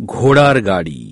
ঘোড়ার গাড়ি